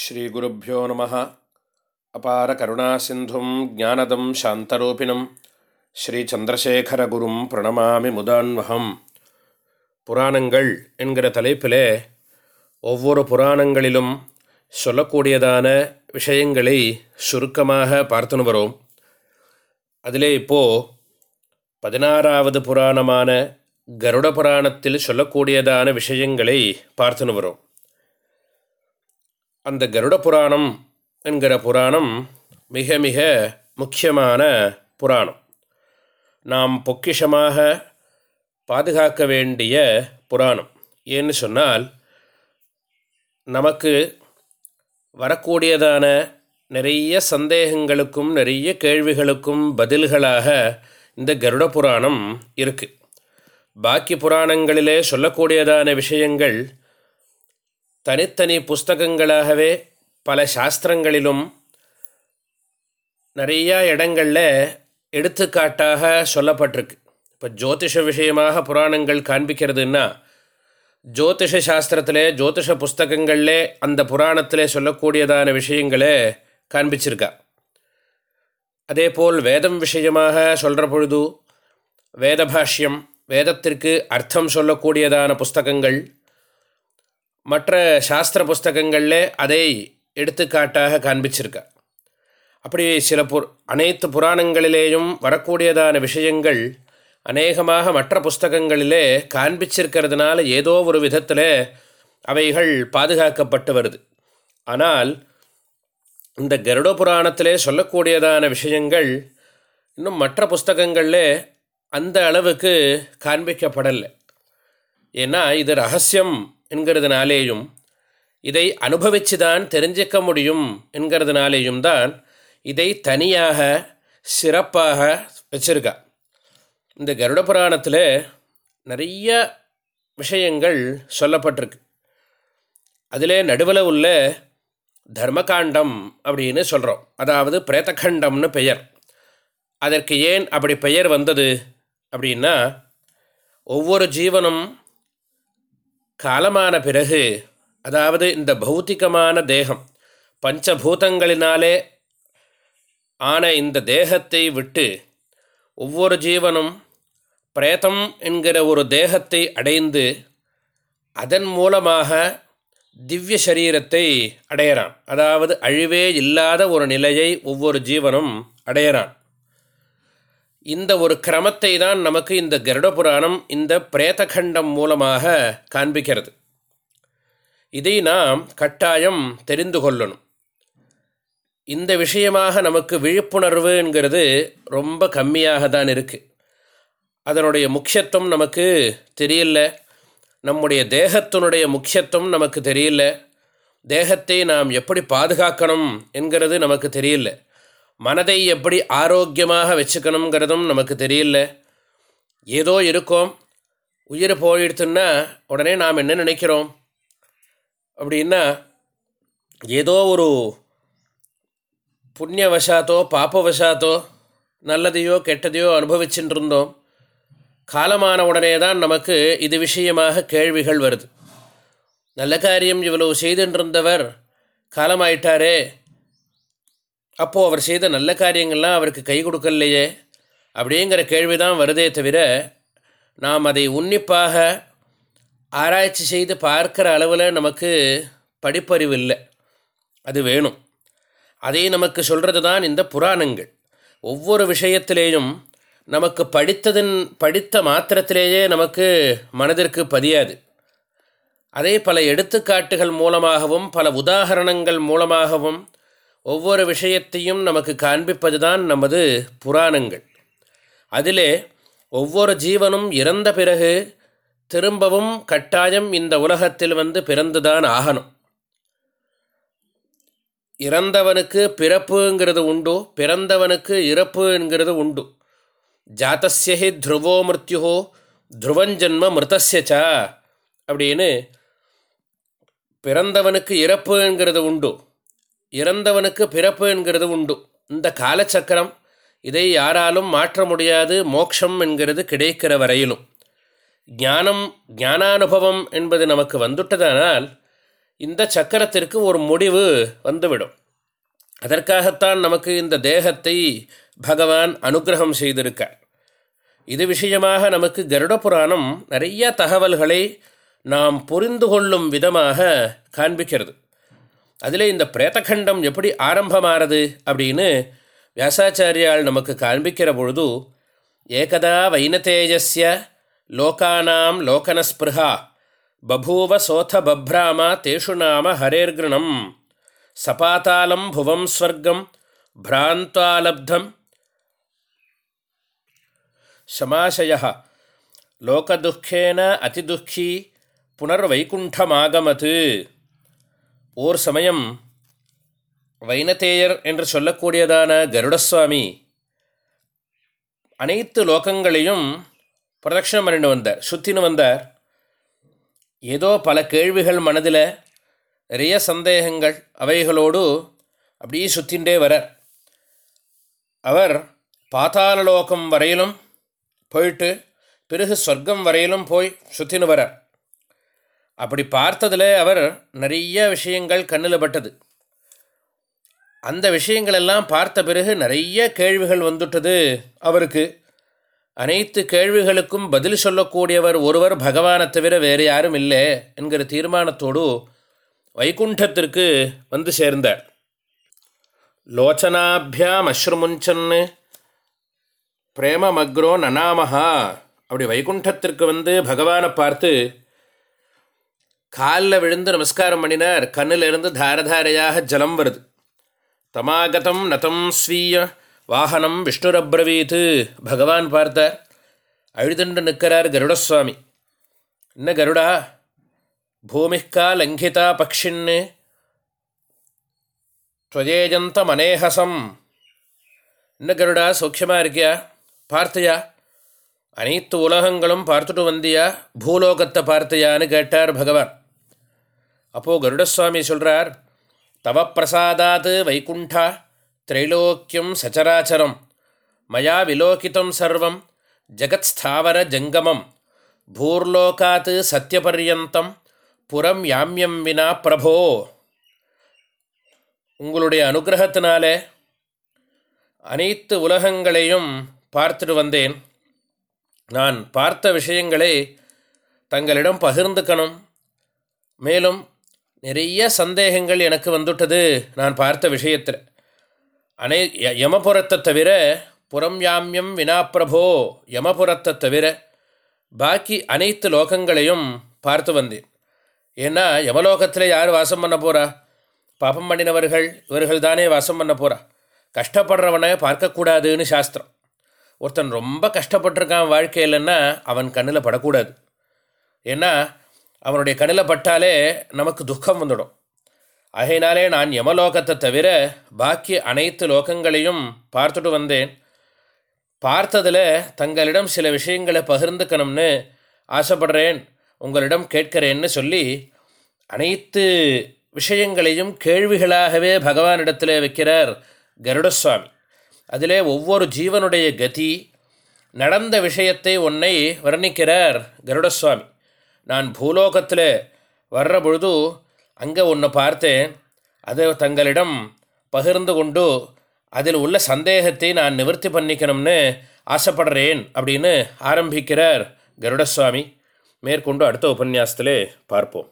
ஸ்ரீகுருப்போ நம. அபார கருணாசிந்தும் ஜானதம் சாந்தரூபிணம். ஸ்ரீச்சந்திரசேகரகுரும் பிரணமாமி முதான்வகம் புராணங்கள் என்கிற தலைப்பிலே ஒவ்வொரு புராணங்களிலும் சொல்லக்கூடியதான விஷயங்களை சுருக்கமாக பார்த்துன்னு வரோம். அதிலே இப்போது பதினாறாவது புராணமான கருட புராணத்தில் சொல்லக்கூடியதான விஷயங்களை பார்த்துன்னு வரோம். அந்த கருட புராணம் என்கிற புராணம் மிக மிக முக்கியமான புராணம். நாம் பொக்கிஷமாக பாதுகாக்க வேண்டிய புராணம். ஏன்னு சொன்னால் நமக்கு வரக்கூடியதான நிறைய சந்தேகங்களுக்கும் நிறைய கேள்விகளுக்கும் பதில்களாக இந்த கருட புராணம் இருக்குது பாக்கி புராணங்களிலே சொல்லக்கூடியதான விஷயங்கள் தனித்தனி புஸ்தகங்களாகவே பல சாஸ்திரங்களிலும் நிறையா இடங்களில் எடுத்துக்காட்டாக சொல்லப்பட்டிருக்கு. இப்போ ஜோதிஷ விஷயமாக புராணங்கள் காண்பிக்கிறதுன்னா ஜோதிஷ சாஸ்திரத்தில் ஜோதிஷ புஸ்தகங்களில் அந்த புராணத்தில் சொல்லக்கூடியதான விஷயங்களை காண்பிச்சிருக்கா. அதே போல் வேதம் விஷயமாக சொல்கிற பொழுது வேதபாஷ்யம் வேதத்திற்கு அர்த்தம் சொல்லக்கூடியதான புஸ்தகங்கள் மற்ற சாஸ்திர புஸ்தகங்களில் அதை எடுத்துக்காட்டாக காண்பிச்சிருக்கா. அப்படி சில பு அனைத்து புராணங்களிலேயும் வரக்கூடியதான விஷயங்கள் அநேகமாக மற்ற புஸ்தகங்களிலே காண்பிச்சிருக்கிறதுனால ஏதோ ஒரு விதத்தில் அவைகள் பாதுகாக்கப்பட்டு வருது. ஆனால் இந்த கருட புராணத்திலே சொல்லக்கூடியதான விஷயங்கள் இன்னும் மற்ற புஸ்தகங்களில் அந்த அளவுக்கு காண்பிக்கப்படலை. ஏன்னா இது ரகசியம் என்கிறதுனாலேயும் இதை அனுபவித்து தான் தெரிஞ்சிக்க முடியும் என்கிறதுனாலேயும் தான் இதை தனியாக சிறப்பாக வச்சிருக்கா. இந்த கருட புராணத்தில் நிறைய விஷயங்கள் சொல்லப்பட்டிருக்கு. அதிலே நடுவில் உள்ள தர்மகாண்டம் அப்படின்னு சொல்கிறோம் அதாவது பிரேத்தகண்டம்னு பெயர். அதற்கு ஏன் அப்படி பெயர் வந்தது அப்படின்னா ஒவ்வொரு ஜீவனும் காலமான பிறகு அதாவது இந்த பௌத்திகமான தேகம் பஞ்சபூதங்களினாலே ஆன இந்த தேகத்தை விட்டு ஒவ்வொரு ஜீவனும் பிரேதம் என்கிற ஒரு தேகத்தை அடைந்து அதன் மூலமாக திவ்ய சரீரத்தை அடையிறான். அதாவது அழிவே இல்லாத ஒரு நிலையை ஒவ்வொரு ஜீவனும் அடையிறான். இந்த ஒரு கிரமத்தை தான் நமக்கு இந்த கருட புராணம் இந்த பிரேதகண்டம் மூலமாக காண்பிக்கிறது. இதை நாம் கட்டாயம் தெரிந்து கொள்ளணும். இந்த விஷயமாக நமக்கு விழிப்புணர்வுங்கிறது ரொம்ப கம்மியாக தான் இருக்குது அதனுடைய முக்கியத்துவம் நமக்கு தெரியல. நம்முடைய தேகத்தினுடைய முக்கியத்துவம் நமக்கு தெரியல. தேகத்தை நாம் எப்படி பாதுகாக்கணும் என்கிறது நமக்கு தெரியல. மனதை எப்படி ஆரோக்கியமாக வச்சுக்கணுங்கிறதும் நமக்கு தெரியல. ஏதோ இருக்கோம். உயிர் போயிடுத்துன்னா உடனே நாம் என்ன நினைக்கிறோம்? அப்படின்னா ஏதோ ஒரு புண்ணியவசாத்தோ பாப்பவசாத்தோ நல்லதையோ கெட்டதையோ அனுபவிச்சுட்டு இருந்தோம் காலமான உடனே தான் நமக்கு இது விஷயமாக கேள்விகள் வருது. நல்ல காரியம் இவ்வளவு செய்துன்றிருந்தவர் காலமாயிட்டாரே அப்போது அவர் செய்த நல்ல காரியங்கள்லாம் அவருக்கு கை கொடுக்கலையே அப்படிங்கிற கேள்வி தான் வருதே தவிர நாம் அதை உன்னிப்பாக ஆராய்ச்சி செய்து பார்க்குற அளவில் நமக்கு படிப்பறிவு இல்லை. அது வேணும். அதை நமக்கு சொல்கிறது தான் இந்த புராணங்கள். ஒவ்வொரு விஷயத்திலேயும் நமக்கு படித்ததன் படித்த மாத்திரத்திலேயே நமக்கு மனதிற்கு பதியாது. அதே பல எடுத்துக்காட்டுகள் மூலமாகவும் பல உதாகரணங்கள் மூலமாகவும் ஒவ்வொரு விஷயத்தையும் நமக்கு காண்பிப்பது தான் நமது புராணங்கள். அதிலே ஒவ்வொரு ஜீவனும் இறந்த பிறகு திரும்பவும் கட்டாயம் இந்த உலகத்தில் வந்து பிறந்துதான் ஆகணும். இறந்தவனுக்கு பிறப்புங்கிறது உண்டு பிறந்தவனுக்கு இறப்பு என்கிறது உண்டு. ஜாத்தசியஹி த்ருவோ மிருத்யுஹோ த்ருவஞ்சன்ம மிருதஸ்யச்சா அப்படின்னு பிறந்தவனுக்கு இறப்பு என்கிறது உண்டு. இறந்தவனுக்கு பிறப்பு என்கிறது உண்டு. இந்த காலச்சக்கரம் இதை யாராலும் மாற்ற முடியாது. மோக்ஷம் என்கிறது கிடைக்கிற வரையிலும். ஞானம் ஞானானுபவம் என்பது நமக்கு வந்துட்டதானால் இந்த சக்கரத்திற்கு ஒரு முடிவு வந்துவிடும். அதற்காகத்தான் நமக்கு இந்த தேகத்தை பகவான் அனுகிரகம் செய்திருக்கார். இது விஷயமாக நமக்கு கருட புராணம் நிறைய தகவல்களை நாம் புரிந்து கொள்ளும் விதமாக காண்பிக்கிறது. அதில் இந்த பிரேதகண்டம் எப்படி ஆரம்பமானது அப்படின்னு வியாசாச்சாரியால் நமக்கு காண்பிக்கிற பொழுது ஏகதா வைனதேஜஸ்ய லோகானாம் லோகனஸ்பிருஹா பபூவ சோத பப்ராமா தேஷு நாம ஹரேர்கிருணம் சபாத்தாலம் புவம் ஸ்வர்க்கம் பிராந்தாலப்தம் சமாசய லோகதுக்கேன அதிதுக்கி புனர்வைகுண்டமாகமது ஓர் சமயம் வைனதேயர் என்று சொல்லக்கூடியதான கருடசுவாமி அனைத்து லோகங்களையும் பிரதட்சணம் பண்ணிட்டு வந்தார் சுற்றின்னு வந்தார். ஏதோ பல கேள்விகள் மனதில் நிறைய சந்தேகங்கள் அவைகளோடு அப்படியே சுற்றின்றே வரார். அவர் பாதாள லோகம் வரையிலும் போயிட்டு பிறகு சொர்க்கம் வரையிலும் போய் சுற்றின்னு வரார். அப்படி பார்த்ததில் அவர் நிறைய விஷயங்கள் கண்ணில் பட்டது. அந்த விஷயங்களெல்லாம் பார்த்த பிறகு நிறைய கேள்விகள் வந்துட்டது அவருக்கு. அனைத்து கேள்விகளுக்கும் பதில் சொல்லக்கூடியவர் ஒருவர் பகவானை தவிர வேறு யாரும் இல்லை என்கிற தீர்மானத்தோடு வைகுண்டத்திற்கு வந்து சேர்ந்தார். லோச்சனாபியாம் அஸ்ருமுஞ்சன்னு பிரேமமக்ரோ நனாமஹா அப்படி வைகுண்டத்திற்கு வந்து பகவானை பார்த்து காலில் விழுந்து நமஸ்காரம் பண்ணினார். கண்ணிலிருந்து தாரதாரையாக ஜலம் வருது. தமாகதம் நதம் ஸ்வீய வாகனம் விஷ்ணுரப்ரவீத்து. பகவான் பார்த்தார். அழுதுண்டு நிற்கிறார் கருடசுவாமி. என்ன கருடா? பூமிக்கா லங்கிதா பக்ஷின்னு. துவஜேஜந்த மனேஹசம் என்ன கருடா? சௌக்கியமாக இருக்கியா? பார்த்தியா? அனைத்து உலகங்களும் பார்த்துட்டு வந்தியா? பூலோகத்தை பார்த்தியான்னு கேட்டார் பகவான். அப்போது கருடசுவாமி சொல்கிறார் தவப்பிரசாதாத் வைகுண்டா திரைலோக்கியம் சச்சராச்சரம் மயா விலோகிதம் சர்வம் ஜகத்ஸ்தாவர ஜங்கமம் பூர்லோகாத் சத்தியபர்யந்தம் புறம் யாமியம் வினா பிரபோ. உங்களுடைய அனுகிரகத்தினால அனைத்து உலகங்களையும் பார்த்துட்டு வந்தேன். நான் பார்த்த விஷயங்களை தங்களிடம் பகிர்ந்துக்கணும். மேலும் நிறைய சந்தேகங்கள் எனக்கு வந்துட்டது நான் பார்த்த விஷயத்தில். அனை யமபுரத்தை தவிர புறம் யாமியம் வினாப்பிரபோ யமபுரத்தை தவிர பாக்கி அனைத்து லோகங்களையும் பார்த்து வந்தேன். ஏன்னா யமலோகத்தில் யார் வாசம் பண்ண போகிறா பாபம் பண்ணினவர்கள் இவர்கள் தானே வாசம் பண்ண போகிறா கஷ்டப்படுறவனை பார்க்கக்கூடாதுன்னு சாஸ்திரம். ஒருத்தன் ரொம்ப கஷ்டப்பட்டிருக்கான் வாழ்க்கையிலன்னா அவன் கண்ணில் படக்கூடாது. ஏன்னா அவனுடைய கண்ணில் பட்டாலே நமக்கு துக்கம் வந்துடும். ஆகையினாலே நான் யமலோகத்தை தவிர பாக்கி அனைத்து லோகங்களையும் பார்த்துட்டு வந்தேன். பார்த்ததில் தங்களிடம் சில விஷயங்களை பகிர்ந்துக்கணும்னு ஆசைப்படுறேன். உங்களிடம் கேட்கிறேன்னு சொல்லி அனைத்து விஷயங்களையும் கேள்விகளாகவே பகவானிடத்தில் வைக்கிறார் கருடசுவாமி. அதிலே ஒவ்வொரு ஜீவனுடைய கதி நடந்த விஷயத்தை உன்னை வர்ணிக்கிறார் கருடசுவாமி. நான் பூலோகத்தில் வர்ற பொழுது அங்கே ஒன்று பார்த்தேன். அதை தங்களிடம் பகிர்ந்து கொண்டு அதில் உள்ள சந்தேகத்தை நான் நிவர்த்தி பண்ணிக்கணும்னு ஆசைப்படுறேன் அப்படின்னு ஆரம்பிக்கிறார் கருடசுவாமி. மேற்கொண்டு அடுத்த உபன்யாசத்திலே பார்ப்போம்.